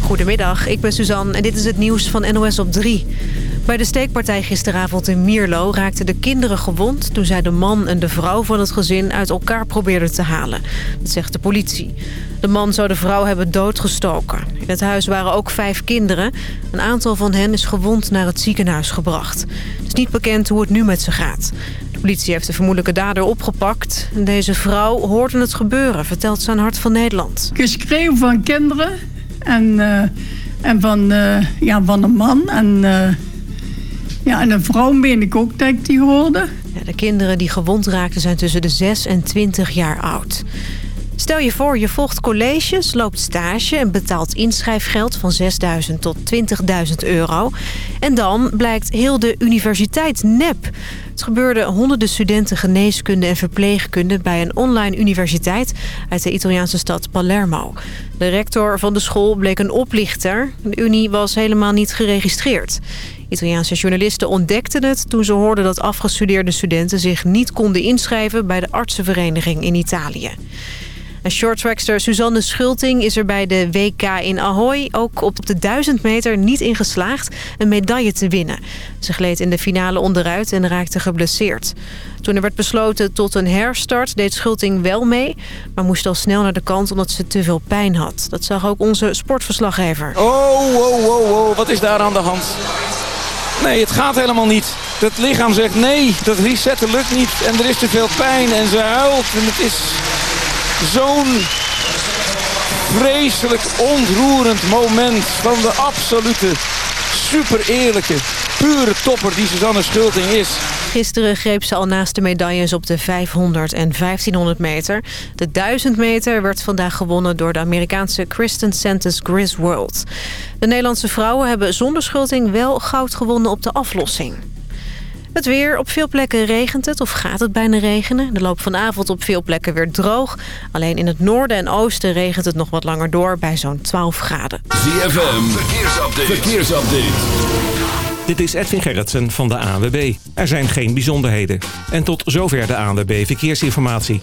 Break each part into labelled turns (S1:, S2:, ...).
S1: Goedemiddag, ik ben Suzanne en dit is het nieuws van NOS op 3. Bij de steekpartij gisteravond in Mierlo raakten de kinderen gewond... toen zij de man en de vrouw van het gezin uit elkaar probeerden te halen. Dat zegt de politie. De man zou de vrouw hebben doodgestoken. In het huis waren ook vijf kinderen. Een aantal van hen is gewond naar het ziekenhuis gebracht. Het is niet bekend hoe het nu met ze gaat. De politie heeft de vermoedelijke dader opgepakt. Deze vrouw hoorde het gebeuren, vertelt ze aan Hart van Nederland.
S2: Geschreeuw van kinderen en, uh, en van, uh, ja, van een man. En, uh, ja, en een vrouw meen ik ook dat ik die hoorde.
S1: Ja, de kinderen die gewond raakten zijn tussen de 6 en 20 jaar oud. Stel je voor, je volgt colleges, loopt stage en betaalt inschrijfgeld van 6.000 tot 20.000 euro. En dan blijkt heel de universiteit nep. Het gebeurde honderden studenten geneeskunde en verpleegkunde bij een online universiteit uit de Italiaanse stad Palermo. De rector van de school bleek een oplichter. De unie was helemaal niet geregistreerd. Italiaanse journalisten ontdekten het toen ze hoorden dat afgestudeerde studenten zich niet konden inschrijven bij de artsenvereniging in Italië. En shorttrackster Suzanne Schulting is er bij de WK in Ahoy ook op de 1000 meter niet in geslaagd een medaille te winnen. Ze gleed in de finale onderuit en raakte geblesseerd. Toen er werd besloten tot een herstart deed Schulting wel mee... maar moest al snel naar de kant omdat ze te veel pijn had. Dat zag ook onze sportverslaggever.
S3: Oh, oh, oh, oh, wat is daar aan de hand? Nee, het gaat helemaal niet. Het lichaam zegt nee, dat resetten lukt niet en er is te veel pijn en ze huilt en het is zo'n vreselijk ontroerend moment van de absolute super eerlijke, pure topper die Suzanne Schulting is.
S1: Gisteren greep ze al naast de medailles op de 500 en 1500 meter. De 1000 meter werd vandaag gewonnen door de Amerikaanse Kristen Santos Griswold. De Nederlandse vrouwen hebben zonder Schulting wel goud gewonnen op de aflossing. Het weer. Op veel plekken regent het of gaat het bijna regenen. De loop van de avond op veel plekken weer droog. Alleen in het noorden en oosten regent het nog wat langer door bij zo'n 12 graden.
S4: ZFM. Verkeersupdate. Verkeersupdate.
S5: Dit is Edwin Gerritsen van de ANWB. Er zijn geen bijzonderheden. En tot zover de ANWB Verkeersinformatie.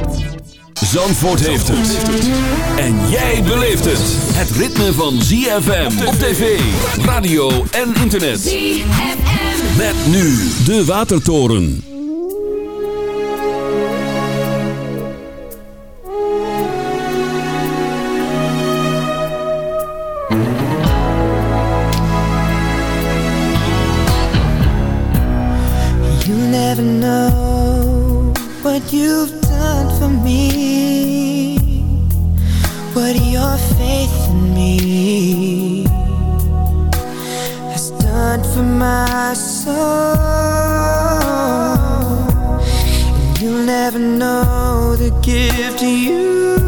S4: Zandvoort heeft het. En jij beleeft het. Het ritme van ZFM op tv, radio en internet. ZFM. Met nu de Watertoren.
S6: You never know what you've done for me your faith in me. Has done for my soul. And you'll never know the gift you've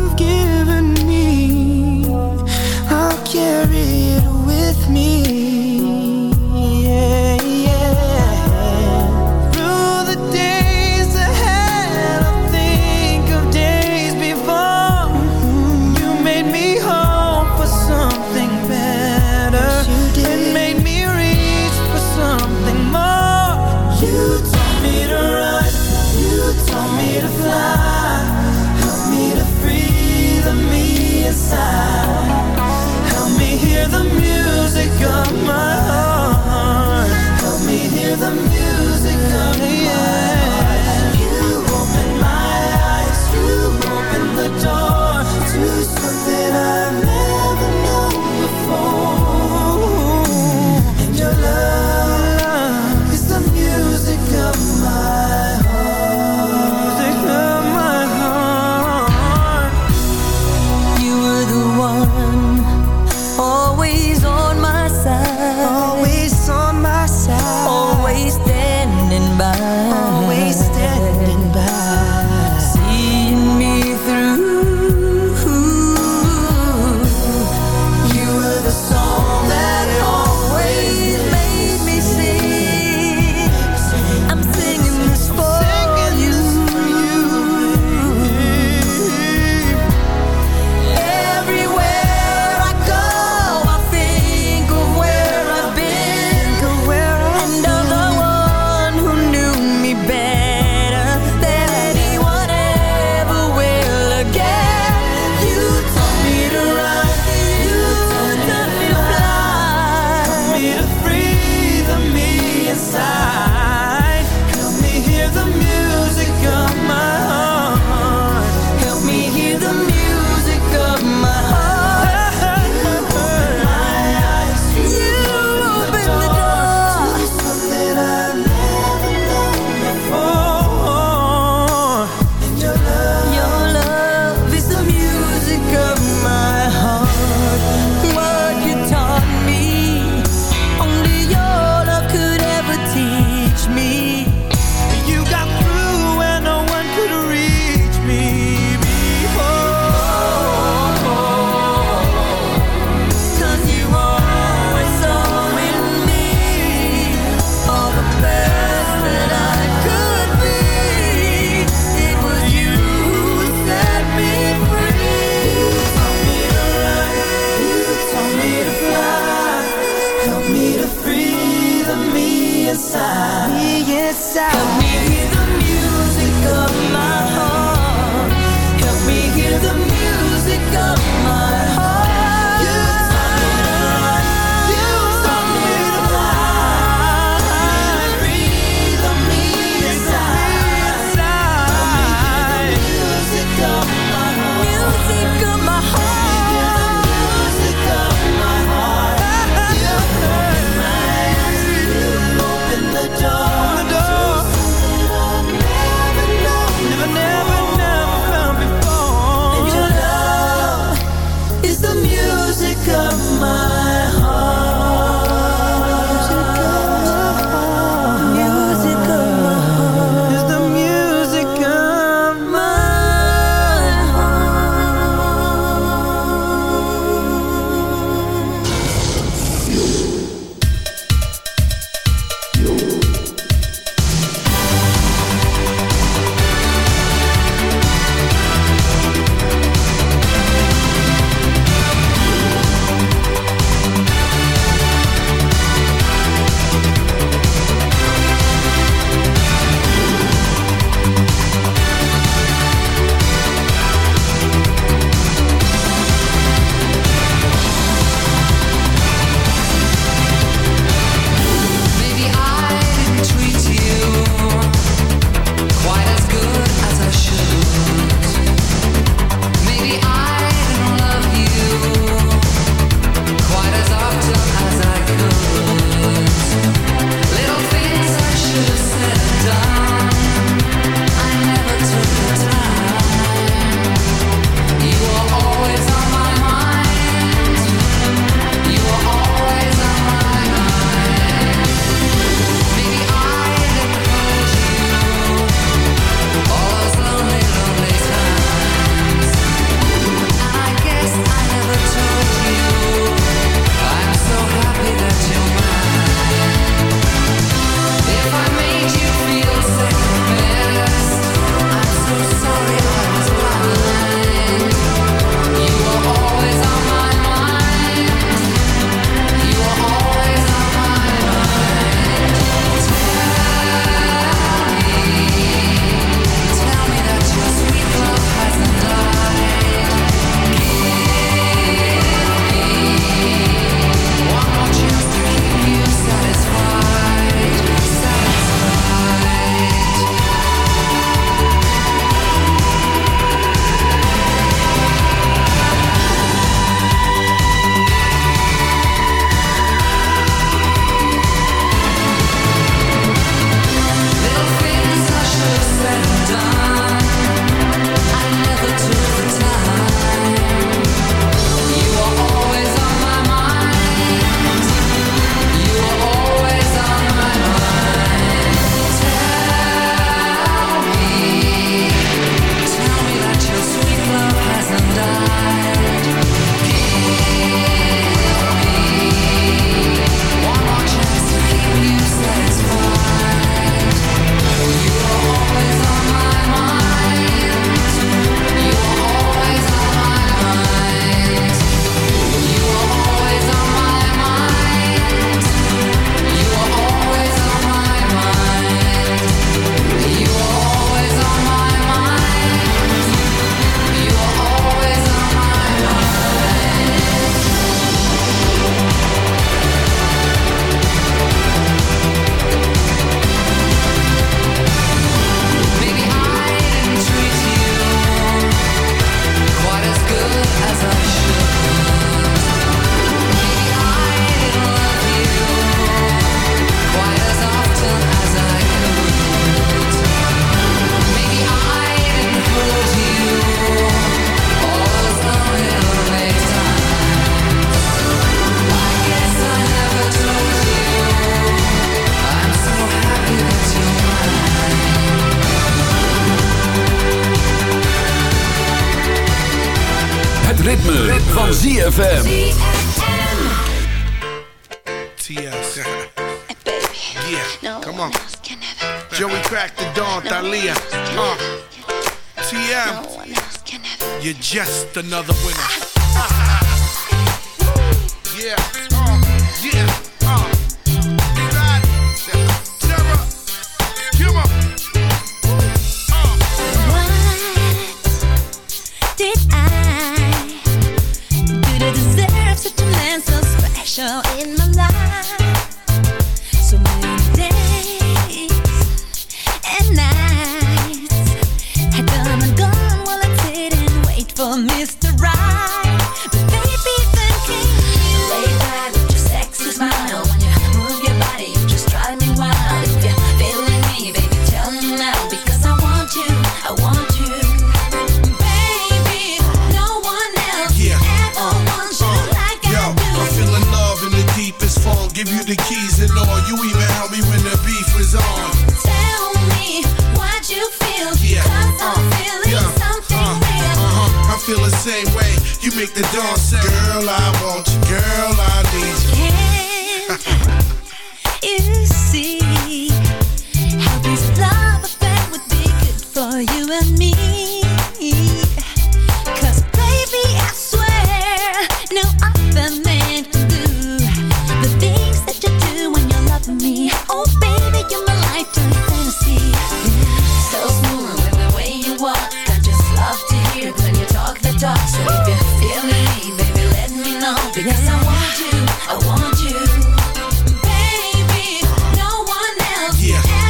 S4: ritme, ritme. van ZFM.
S7: TS. yeah, come on. Joey cracked the dawn, Thalia. Uh. TM. You're just another winner. yeah, uh, yeah,
S8: special
S7: make the dawn Girl, I want you. Girl, I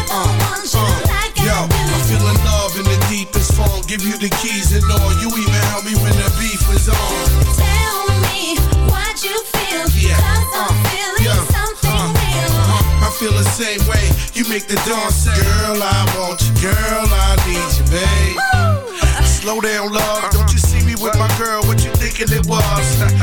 S7: Yeah.
S8: ever wants you like
S7: Yo,
S8: I do.
S7: I'm feeling love in the deepest form. Give you the keys and all. You even help me when the beef was on.
S8: Tell me what you feel.
S7: Yeah.
S8: Cause I'm uh, feeling
S7: yeah.
S8: Uh, something
S7: Uh,
S8: real.
S7: Uh, I feel the same way. You make the dawn say, Girl, I want you. Girl, I need you, babe. Slow down, love. Don't you see me with my girl? What you thinking it was?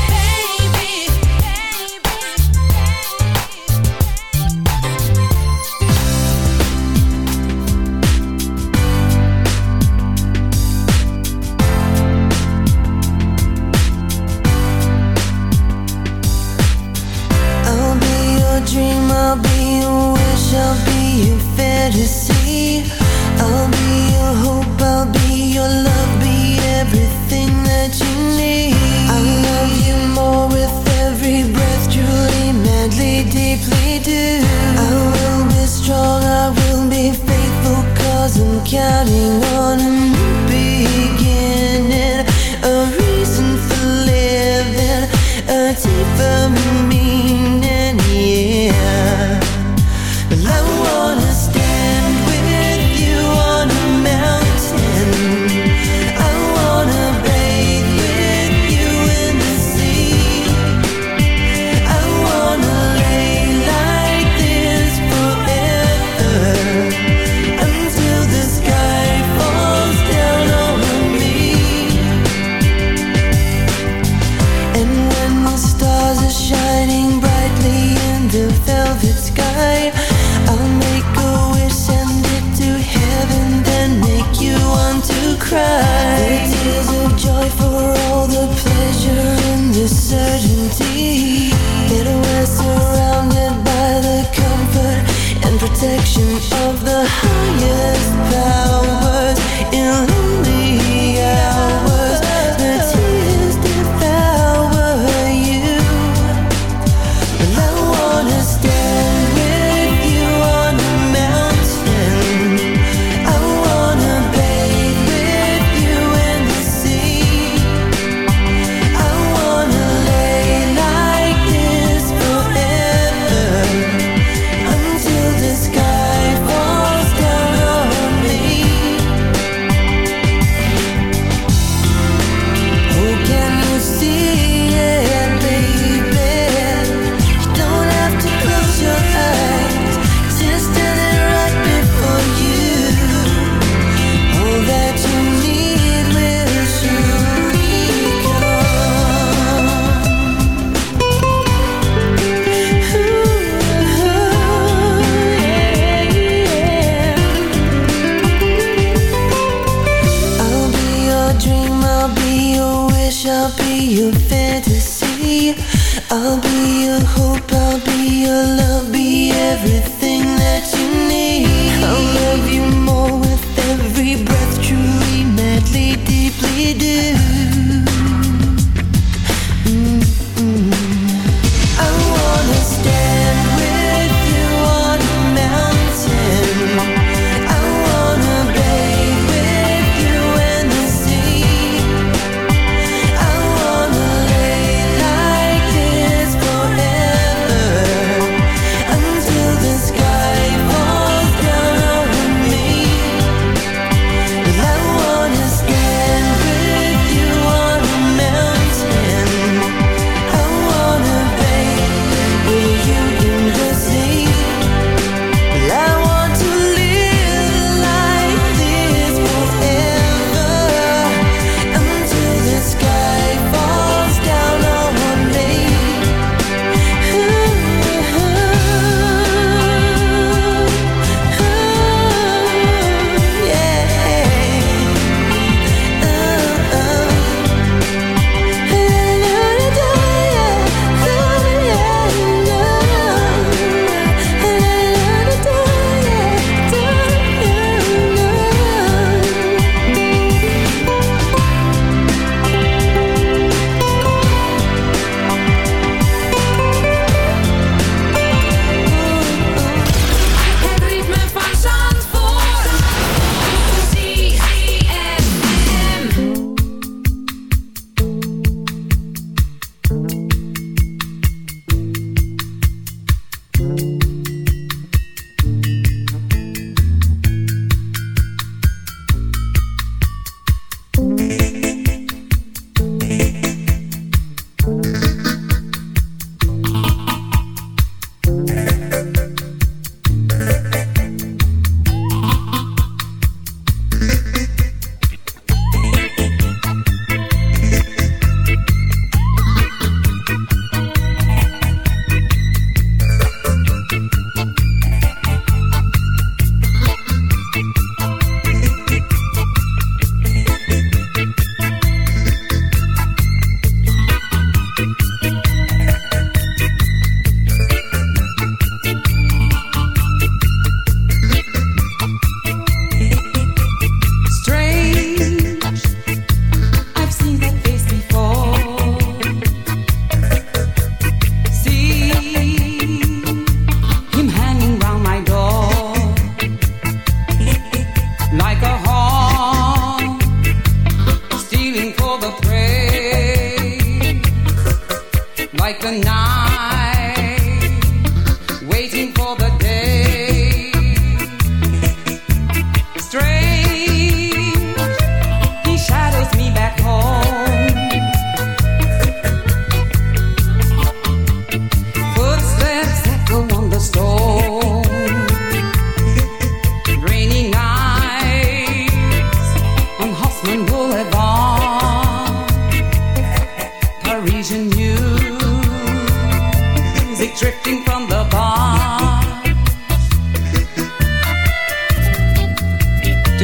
S9: Your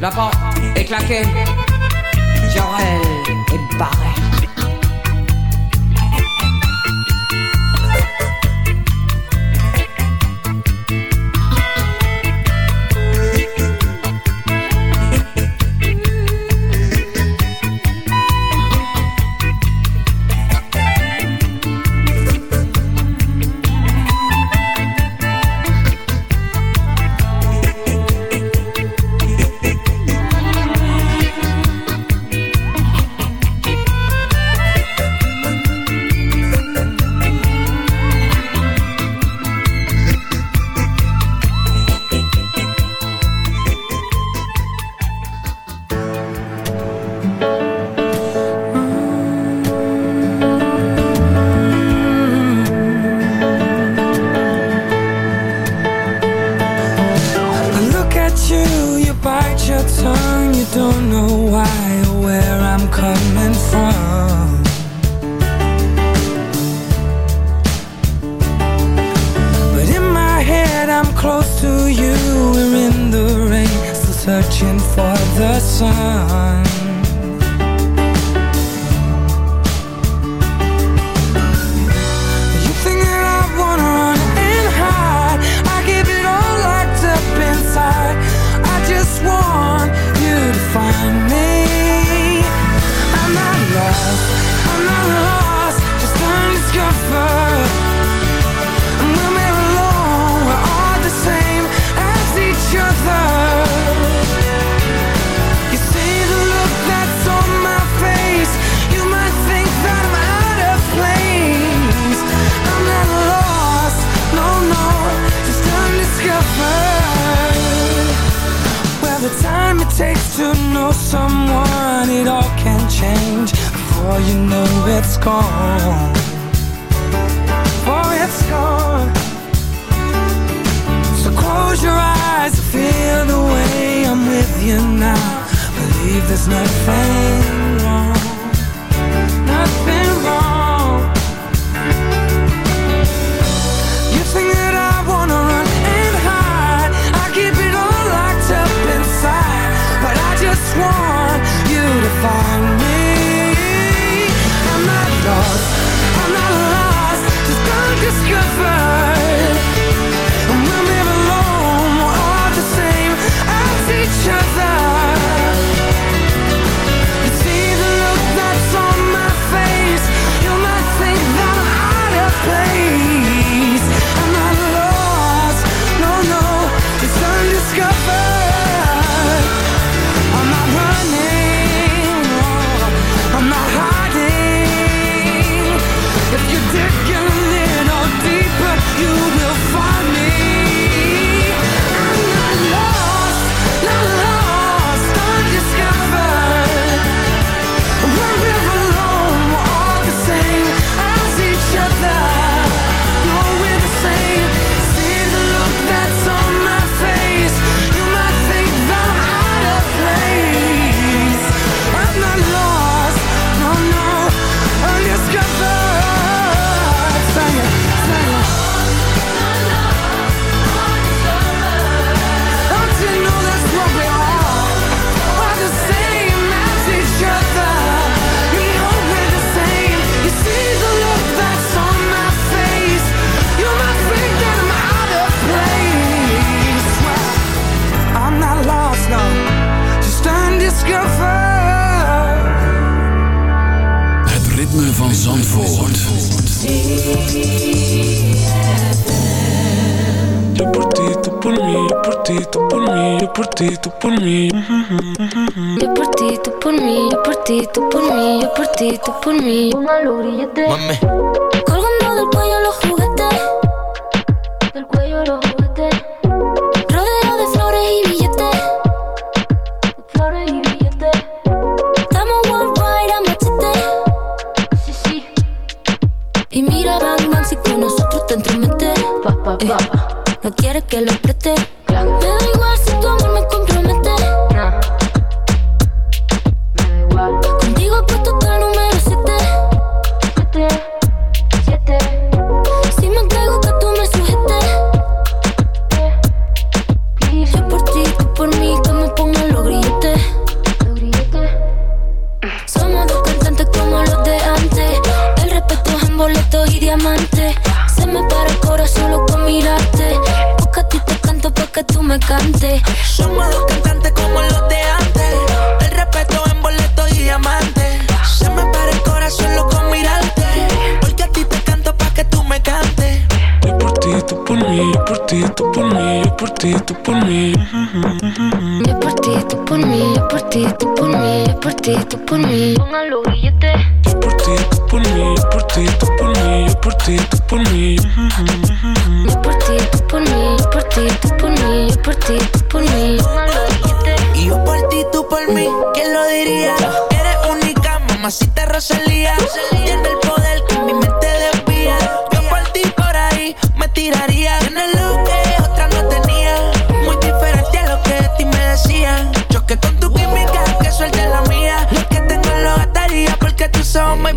S10: La porte est claquée, Jorel est barré.
S11: someone, it all can change before you know it's gone. Before it's gone. So close your eyes, and feel the way I'm with you now. Believe there's nothing wrong, nothing wrong. far ti, tú por mí. Yo por ti, tú por mí. Yo por ti, tú por mí.
S12: Yo por ti, tú por mí. Una logrillete. Mami. Colgando del cuello los juguetes.
S13: Ti, tú por mí, yo por ti, tú por mí.
S12: Yo por ti, tú por mí, yo por ti, tú por mí, yo por ti, tú por mí.
S14: Y yo por ti, tú por mí, ¿quién lo diría? Eres única, mamacita Rosalía. Tiene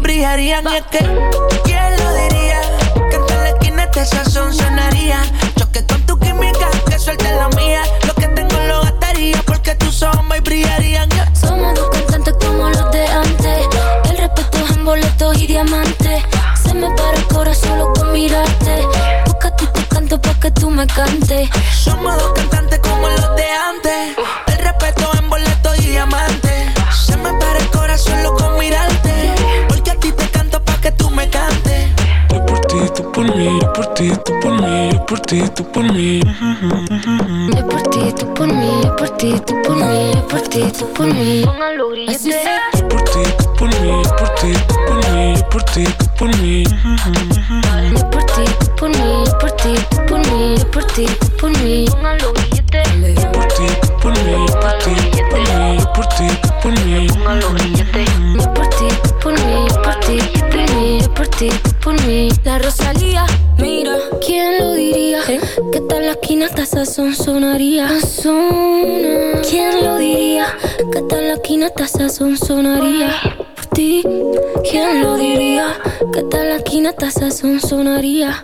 S14: brillarían. Y es que, ¿quién lo diría? Que en la esquina este sazón sonaría. Choque con tu química, que suelte la mía. Lo que tengo lo gastaría porque tus ojos me brillarían.
S12: Somos dos cantantes como los de antes. El respeto es en boletos y diamantes. Se me para el corazón solo con mirarte. Porque a ti te canto pa' que tú me cantes.
S14: Somos dos cantantes
S13: por ti, tú por mí. Yo por ti, tú por mí, yo por ti, tú por mí,
S12: yo por ti, tú por mí. Póngalo
S13: Yo por ti, tú por mí, yo por ti, tú por mí, yo por ti, tú por mí.
S12: Yo por ti, tú por mí, yo por ti, tú por mí, yo por ti, tú por mí.
S13: Yo por ti, tú por mí, yo por ti, tú por mí, yo por ti, tú por mí.
S12: Yo por ti, tú por mí, yo por ti, tú por mí, yo por ti, tú por mí. La Rosalía, esa son sonaría. Zona. ¿Quién lo diría? Que hasta la quinata esa son sonaría. Por ti, ¿quién lo diría? Que hasta la quinata esa son sonaría.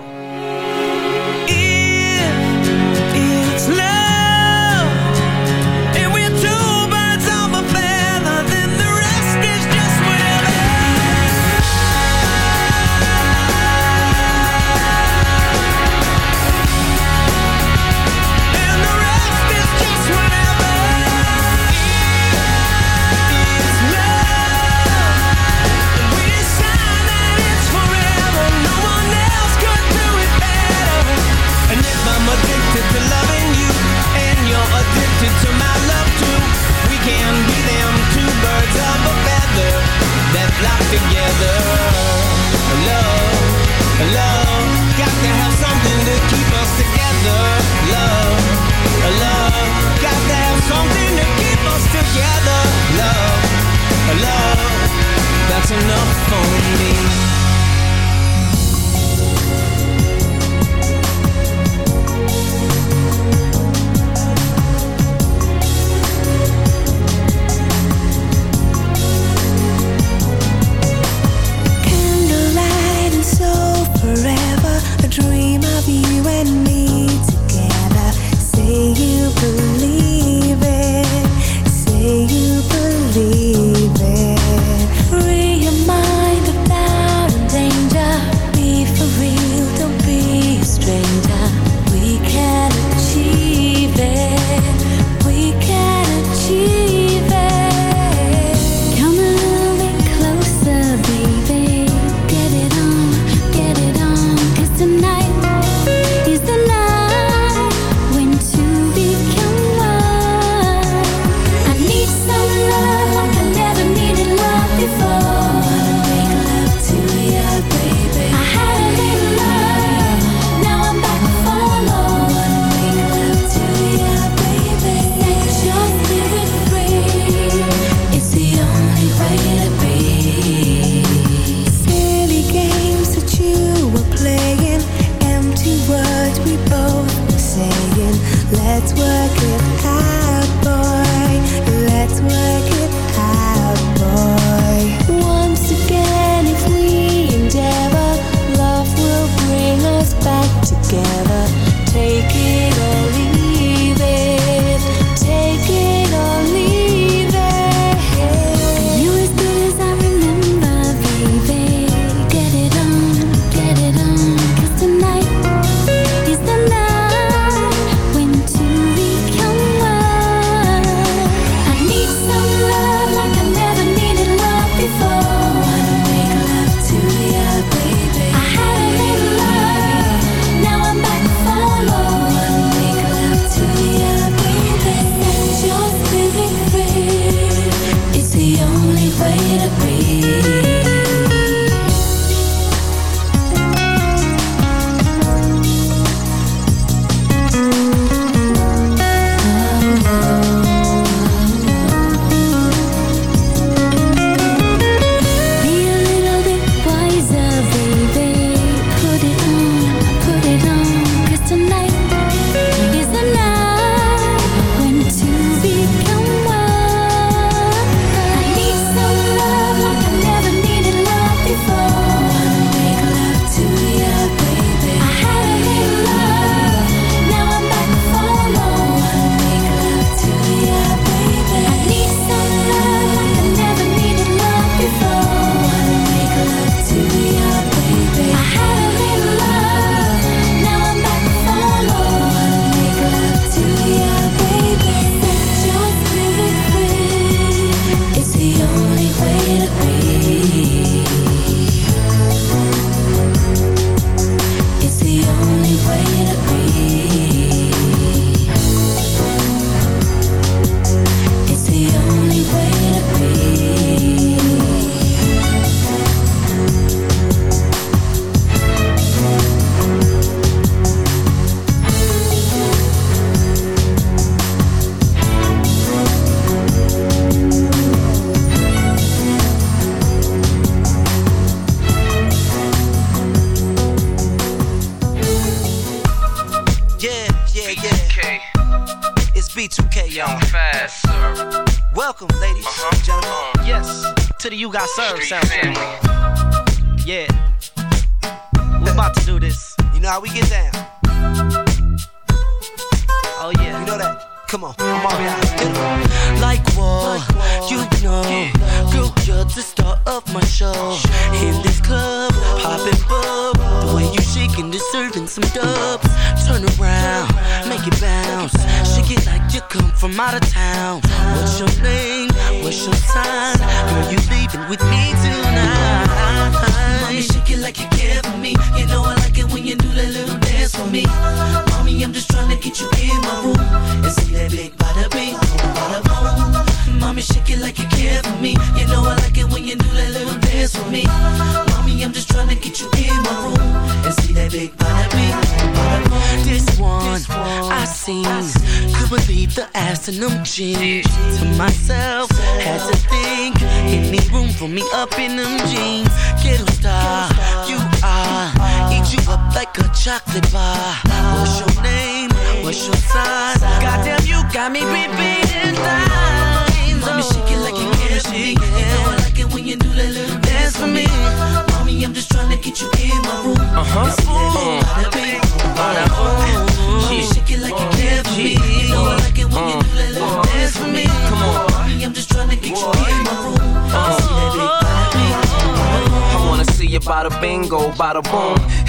S15: Yes, to You Got Served sound check. Yeah. We're about to do this. You know how we get down. Oh, yeah. You know that. Come on, I'm all behind. Get 'em.
S9: Like what? You know, girl, you're the star of my show. In this club, popping bub. The way you shaking, deserving some dubs. Turn around, make it bounce. Shake it like you come from out of town. What's your name? What's your sign? Girl, you leaving with me tonight.
S16: Mommy, shake it like you care for me. You know I like it when you do that little dance for me. Mommy, I'm just trying to get you in my room and see that big bada bing, bada. Mommy, shake it like you care for me. You know I like it when you do that little dance for me. Mommy, I'm just trying to get you in my room and see that big bada boom.
S9: This one, I seen. Could believe the ass in them jeans. To myself, had to think. Any room for me up in them jeans? Ghetto star, you are. Eat you up like a chocolate bar. What's your name? What's your sign? Goddamn, you got me repeating lines.
S16: me shake it like you care for me. You know I like it when you do that little dance for me. Mommy, I'm just trying to get you in my room. See that big bada bing, bada boom. Mommy, shake it like you care for me. You know I like it when you mm. do that little dance for me. Come on, mommy, I'm just trying to get you in my room. And see that big bada bing, bada boom.
S17: I wanna see you bada bingo, bada boom.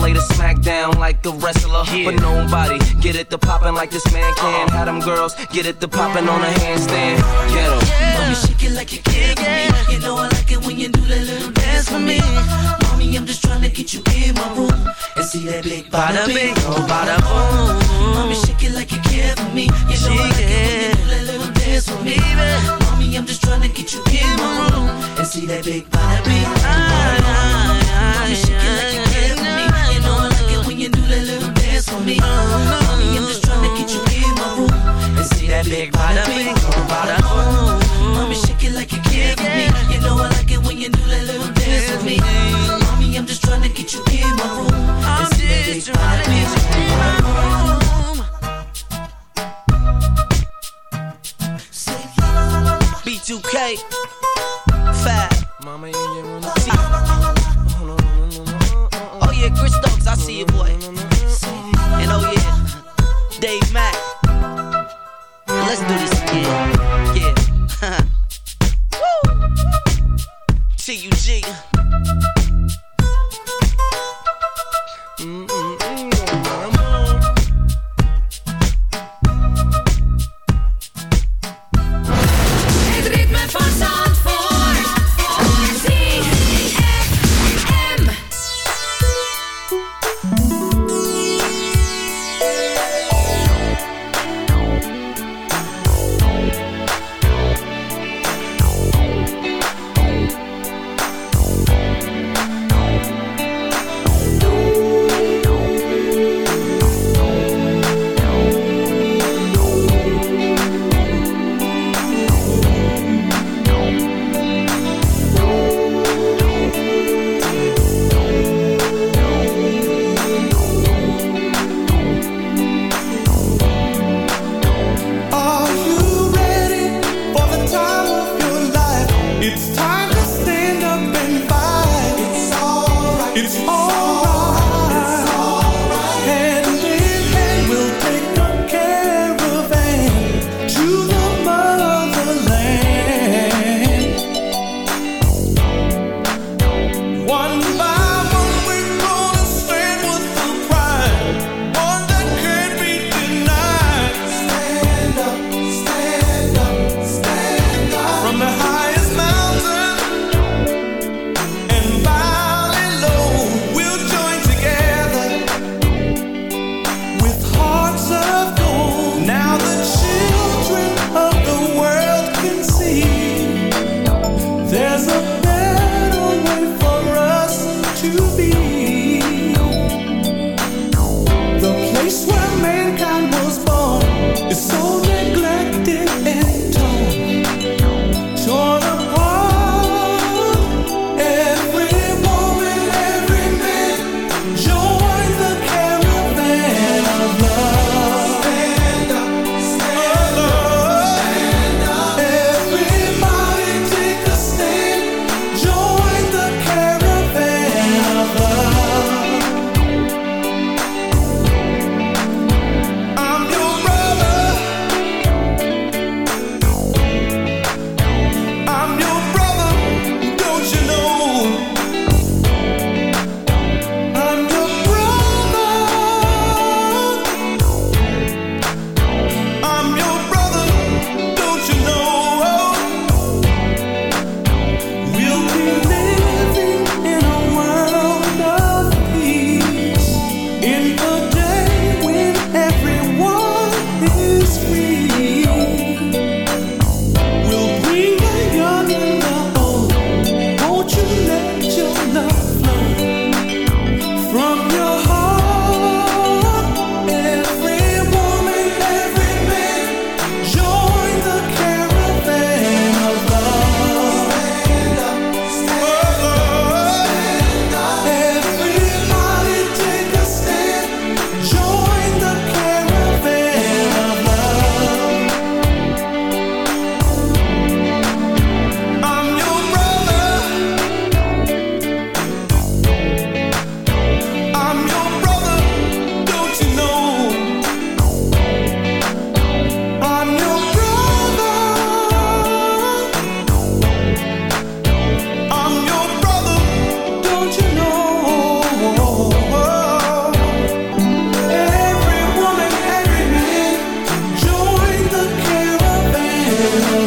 S17: lay the smack down like a wrestler. But nobody get it to poppin' like this man can. Uh-huh. Have them girls get it to poppin' on a handstand. Get 'em.
S16: Mommy, shake it like you care for me. You know I like it when you do that little dance for me. Mommy, I'm just trying to get you in my room and see that big bada bing, ah, oh bada boom. Mommy, shake it like you care for me. You know I like it when you do that little dance for me. Mommy, I'm just trying to get you in my room and see that big bada bing, oh bada boom. Little dance for me. Mommy, I'm just trying to get you in my room and see that big bada bing, oh bada boom. Mommy, shake it like you care for me. You know I like it when you do that little dance with me. Mommy, I'm just trying to get you in my room and see that big bada bing, oh bada boom.
S15: B2K, Fab.
S17: Mama, you wanna
S15: Oh yeah, Chris Stokes, I see you, boy. And oh yeah, Dave Mack. Let's do this again. Yeah. Woo! T-U-G.
S18: Het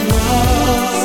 S8: Everybody